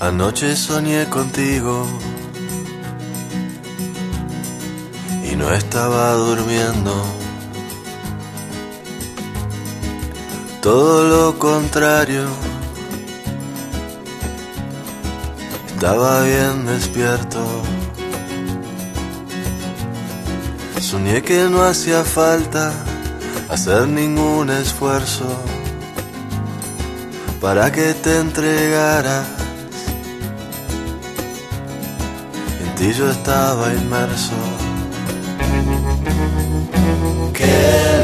Anoche soñé contigo y no estaba durmiendo. Todo lo contrario, estaba bien despierto. Soñé que no hacía falta hacer ningún esfuerzo para que te entregaras yo estaba inmerso. Qué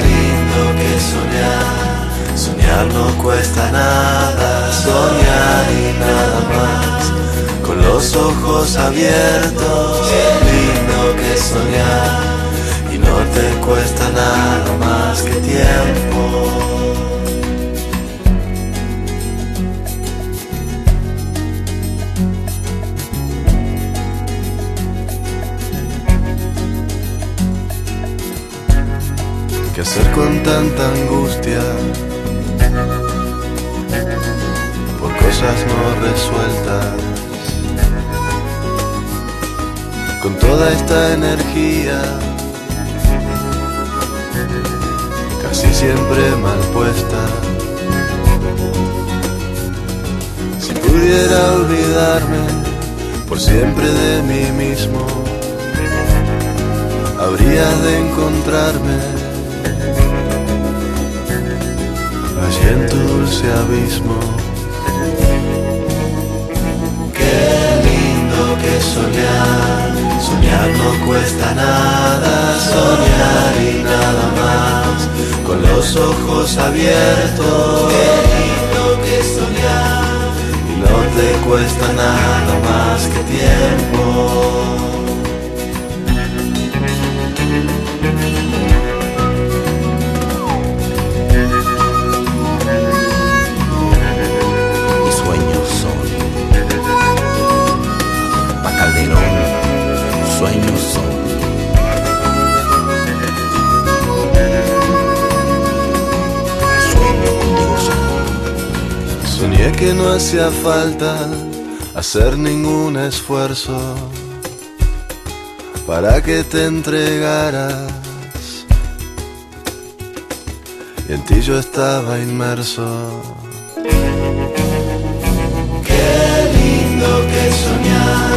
lindo que soñar, soñar no cuesta nada, soñar y nada más, con los ojos abiertos. Qué lindo que soñar y no te cuesta nada más que tiempo. ¿Qué hacer con tanta angustia? Por cosas no resueltas. Con toda esta energía, casi siempre mal puesta. Si pudiera olvidarme por siempre de mí mismo, habría de encontrarme en tu dulce abismo. Qué lindo que soñar, soñar no cuesta nada, soñar y nada más, con los ojos abiertos. Qué lindo que soñar, y no te cuesta nada más que tiempo. Que no hacía falta hacer ningún esfuerzo para que te entregaras. Y en ti yo estaba inmerso. Qué lindo que soñar,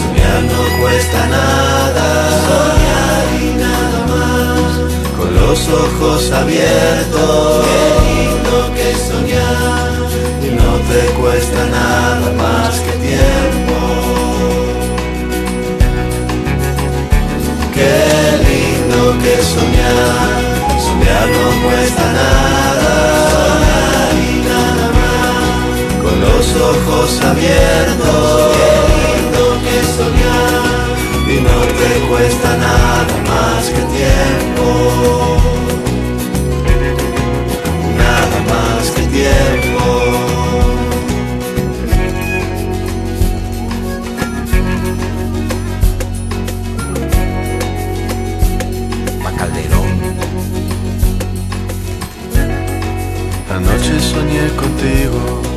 soñar no cuesta nada, soñar y nada más, con los ojos abiertos. Qué lindo que soñar, te cuesta nada más que tiempo. Qué lindo que soñar, soñar no cuesta nada, soñar y nada más, con los ojos abiertos. Qué lindo que soñar, y no te cuesta nada. Anoche soñé contigo.